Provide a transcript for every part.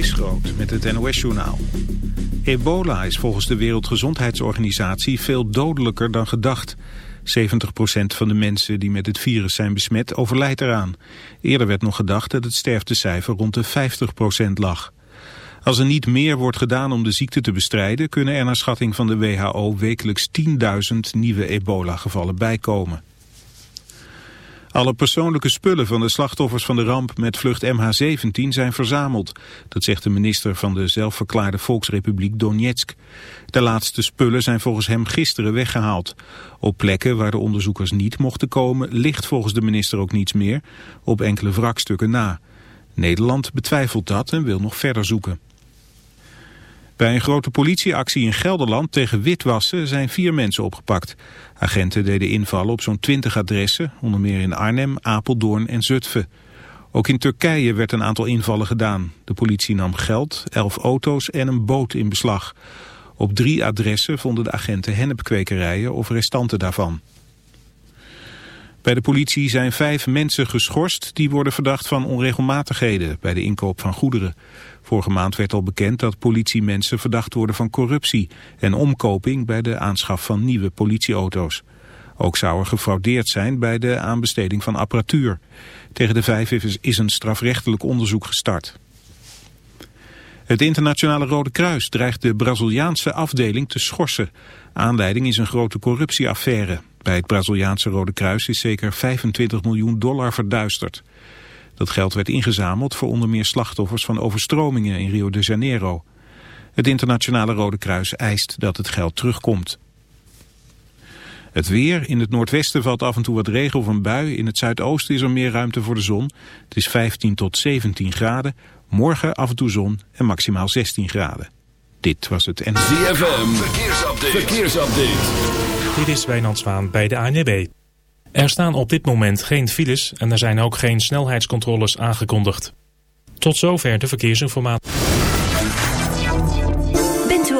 Groot met het NOS-journaal. Ebola is volgens de Wereldgezondheidsorganisatie veel dodelijker dan gedacht. 70% van de mensen die met het virus zijn besmet overlijdt eraan. Eerder werd nog gedacht dat het sterftecijfer rond de 50% lag. Als er niet meer wordt gedaan om de ziekte te bestrijden... kunnen er naar schatting van de WHO wekelijks 10.000 nieuwe ebola-gevallen bijkomen. Alle persoonlijke spullen van de slachtoffers van de ramp met vlucht MH17 zijn verzameld. Dat zegt de minister van de zelfverklaarde Volksrepubliek Donetsk. De laatste spullen zijn volgens hem gisteren weggehaald. Op plekken waar de onderzoekers niet mochten komen ligt volgens de minister ook niets meer. Op enkele wrakstukken na. Nederland betwijfelt dat en wil nog verder zoeken. Bij een grote politieactie in Gelderland tegen witwassen zijn vier mensen opgepakt. Agenten deden invallen op zo'n twintig adressen, onder meer in Arnhem, Apeldoorn en Zutphen. Ook in Turkije werd een aantal invallen gedaan. De politie nam geld, elf auto's en een boot in beslag. Op drie adressen vonden de agenten hennepkwekerijen of restanten daarvan. Bij de politie zijn vijf mensen geschorst die worden verdacht van onregelmatigheden bij de inkoop van goederen. Vorige maand werd al bekend dat politiemensen verdacht worden van corruptie en omkoping bij de aanschaf van nieuwe politieauto's. Ook zou er gefraudeerd zijn bij de aanbesteding van apparatuur. Tegen de vijf is een strafrechtelijk onderzoek gestart. Het internationale Rode Kruis dreigt de Braziliaanse afdeling te schorsen. Aanleiding is een grote corruptieaffaire. Bij het Braziliaanse Rode Kruis is zeker 25 miljoen dollar verduisterd. Dat geld werd ingezameld voor onder meer slachtoffers van overstromingen in Rio de Janeiro. Het internationale Rode Kruis eist dat het geld terugkomt. Het weer. In het noordwesten valt af en toe wat regen of een bui. In het zuidoosten is er meer ruimte voor de zon. Het is 15 tot 17 graden. Morgen af en toe zon en maximaal 16 graden. Dit was het en ZFM. Verkeersupdate. Verkeersupdate. Dit is Wijnand Zwaan bij de ANWB. Er staan op dit moment geen files en er zijn ook geen snelheidscontroles aangekondigd. Tot zover de verkeersinformatie.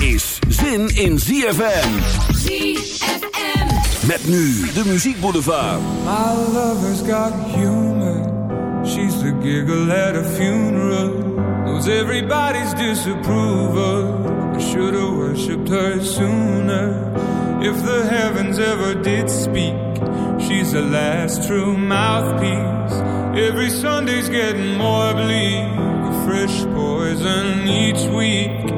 Is zin in ZFM. ZFM. Met nu de muziekboulevard. My lover's got humor. She's the giggle at a funeral. Knows everybody's disapproval. I should have worshipped her sooner. If the heavens ever did speak, she's the last true mouthpiece. Every Sunday's getting more bleak. Fresh poison each week.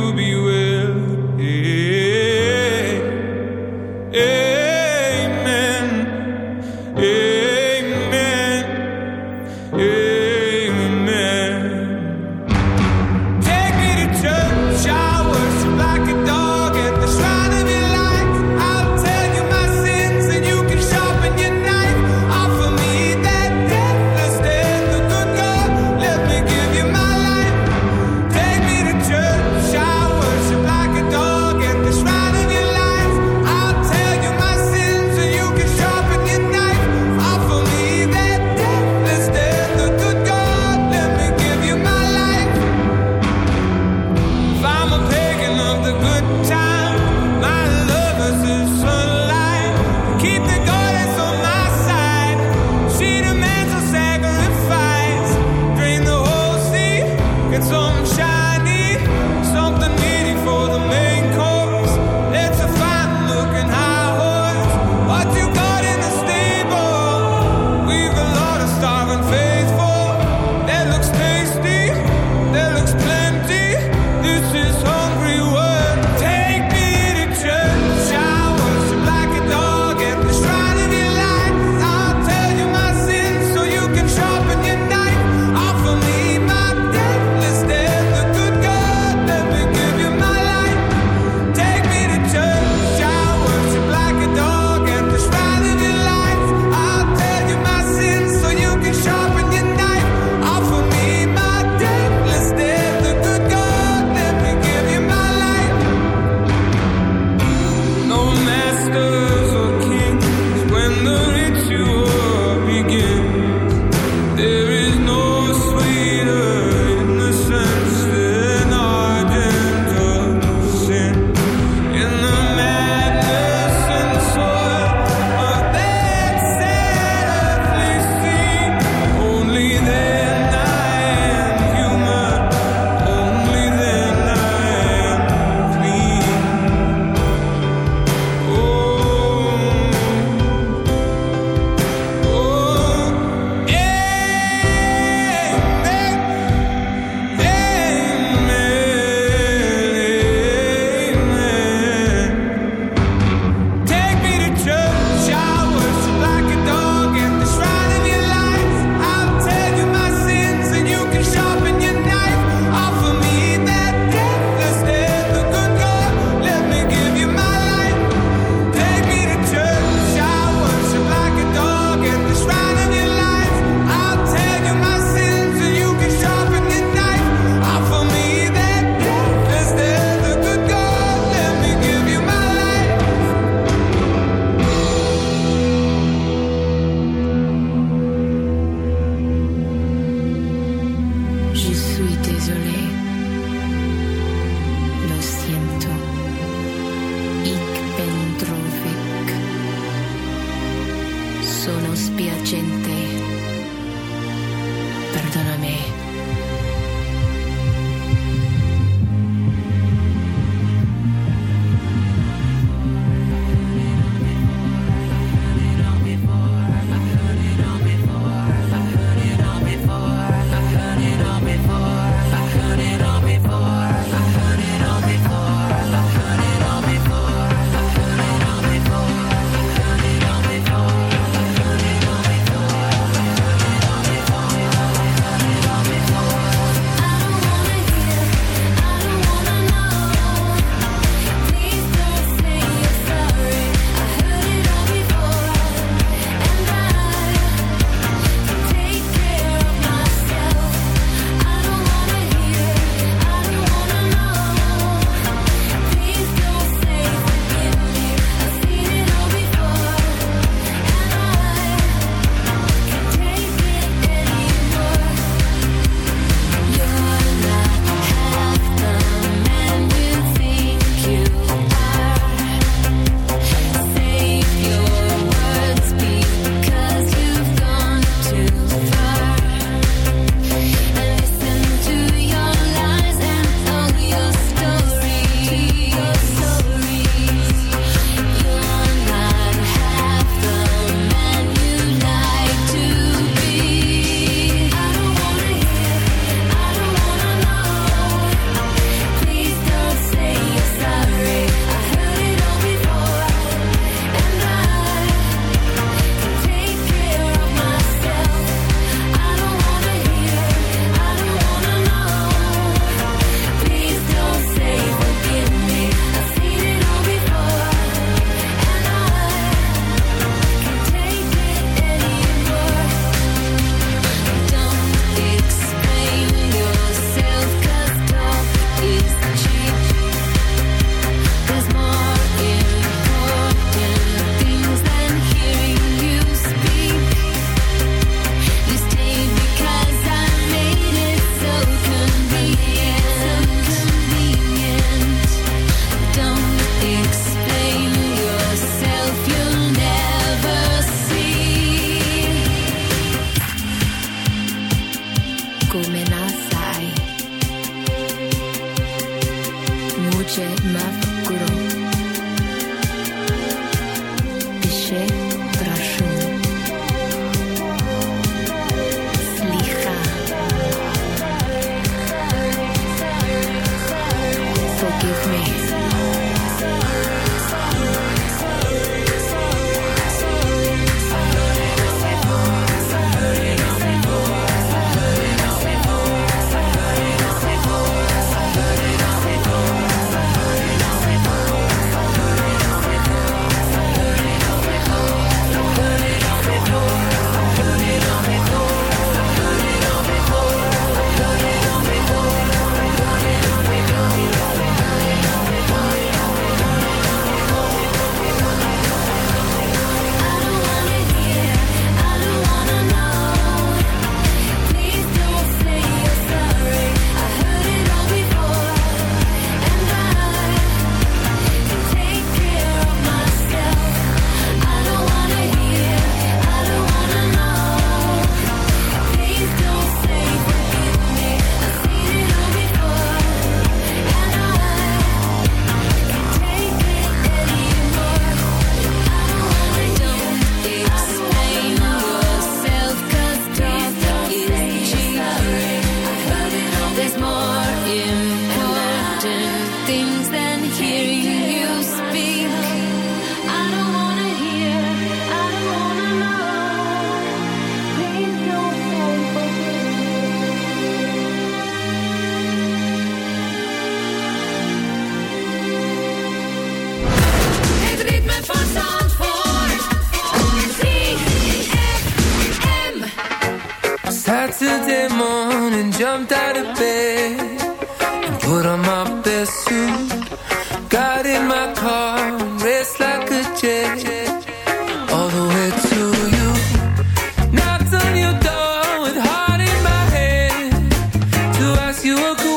for the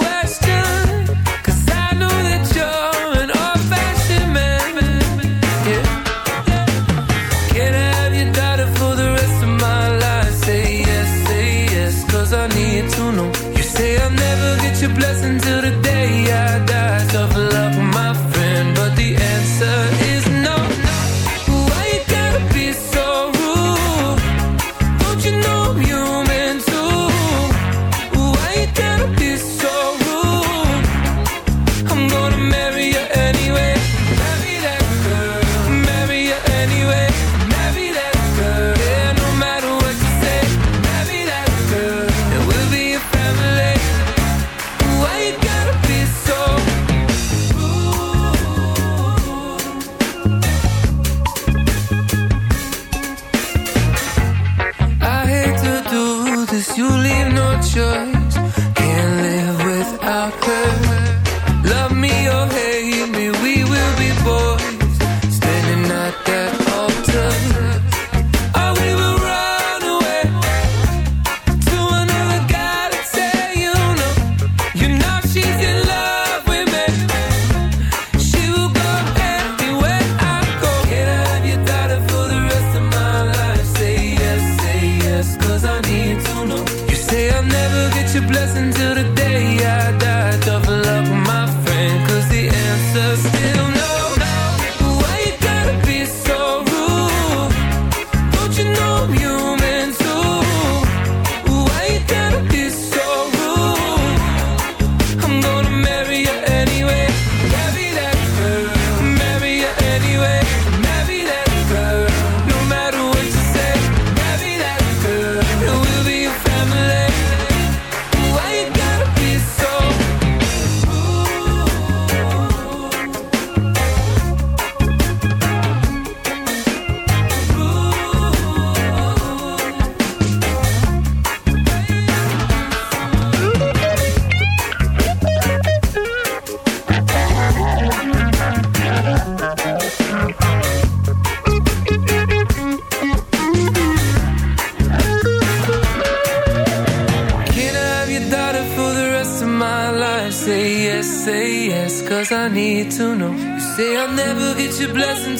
your blessing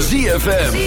ZFM.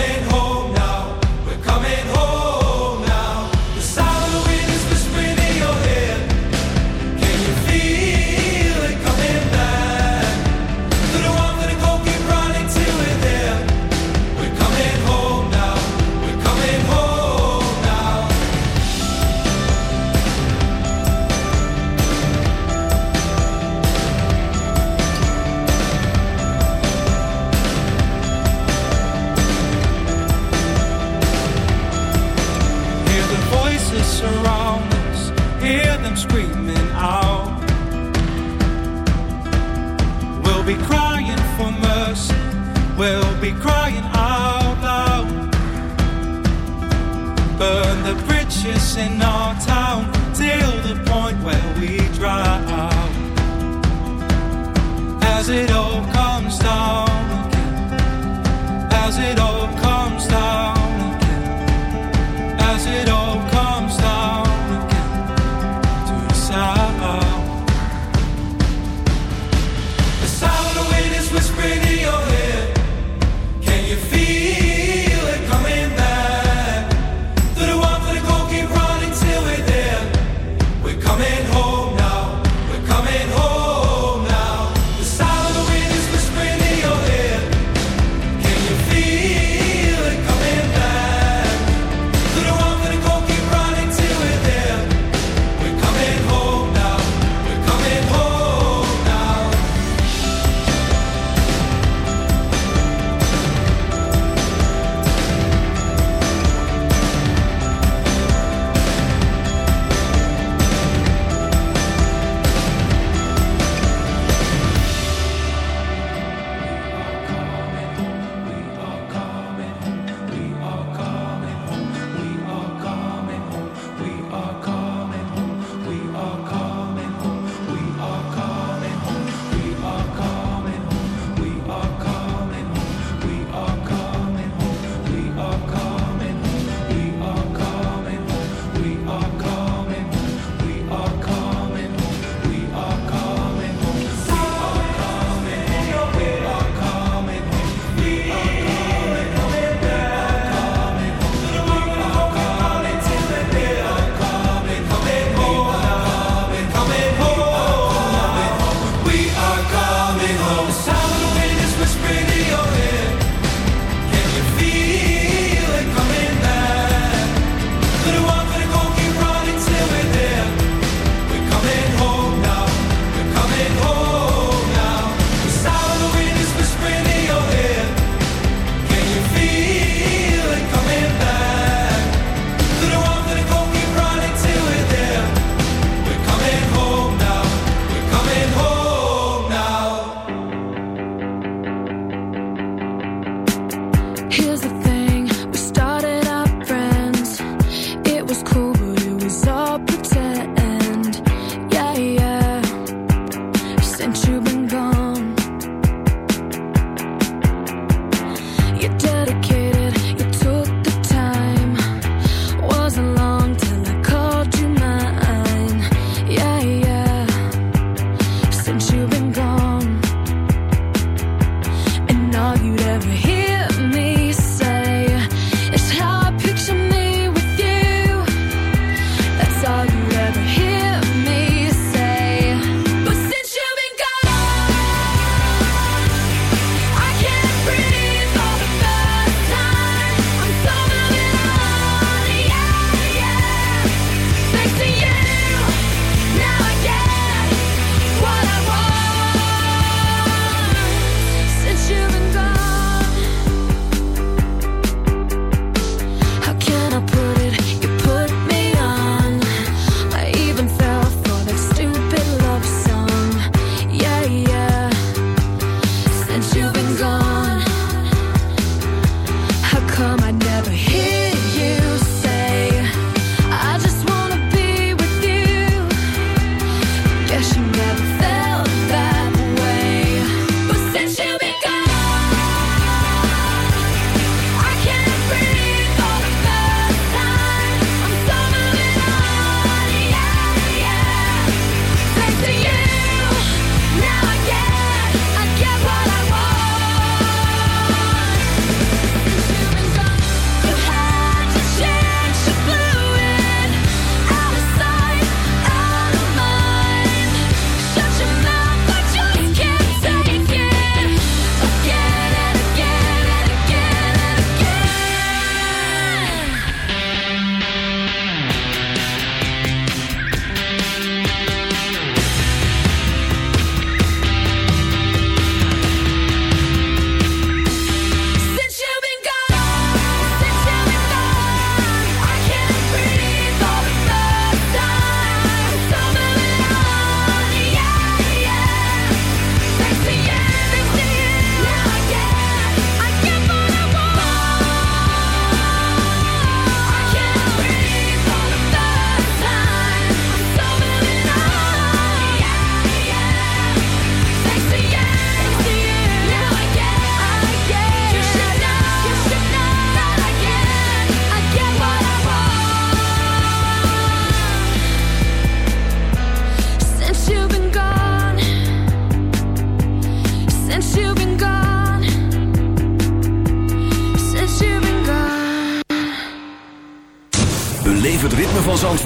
As it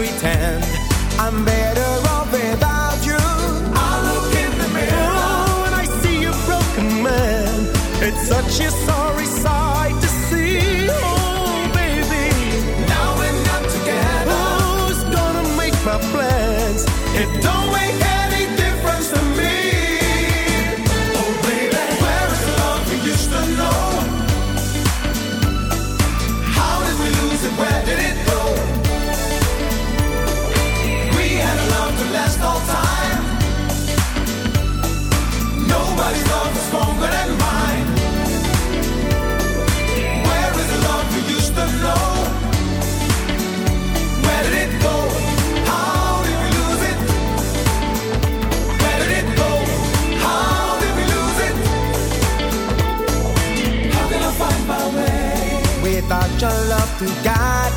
pretend. I'm better off without you. I look in the mirror oh, and I see a broken man. It's such a sorry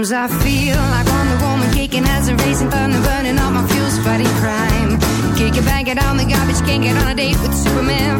Sometimes I feel like Wonder the woman kicking as a racing thunder, burning all my fuels, fighting crime. Kick it, bang it on the garbage, can't get on a date with Superman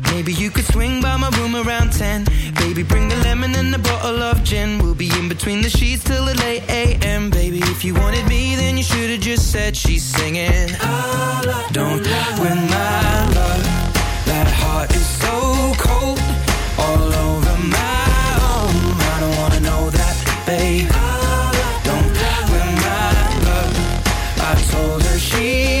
Maybe you could swing by my room around 10. Baby, bring the lemon and a bottle of gin. We'll be in between the sheets till the late AM. Baby, if you wanted me, then you should have just said she's singing. Don't win my love. That heart is so cold. All over my own. I don't wanna know that, babe. Don't win my love. I told her she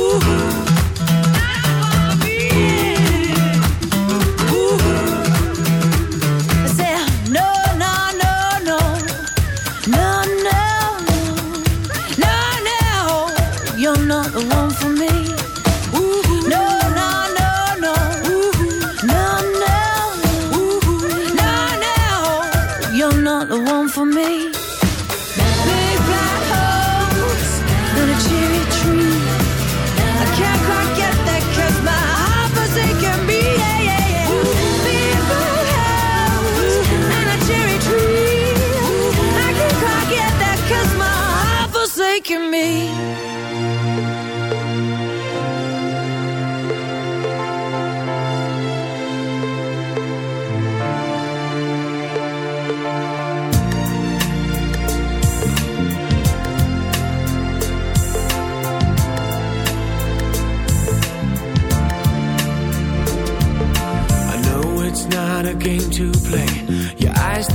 Ooh.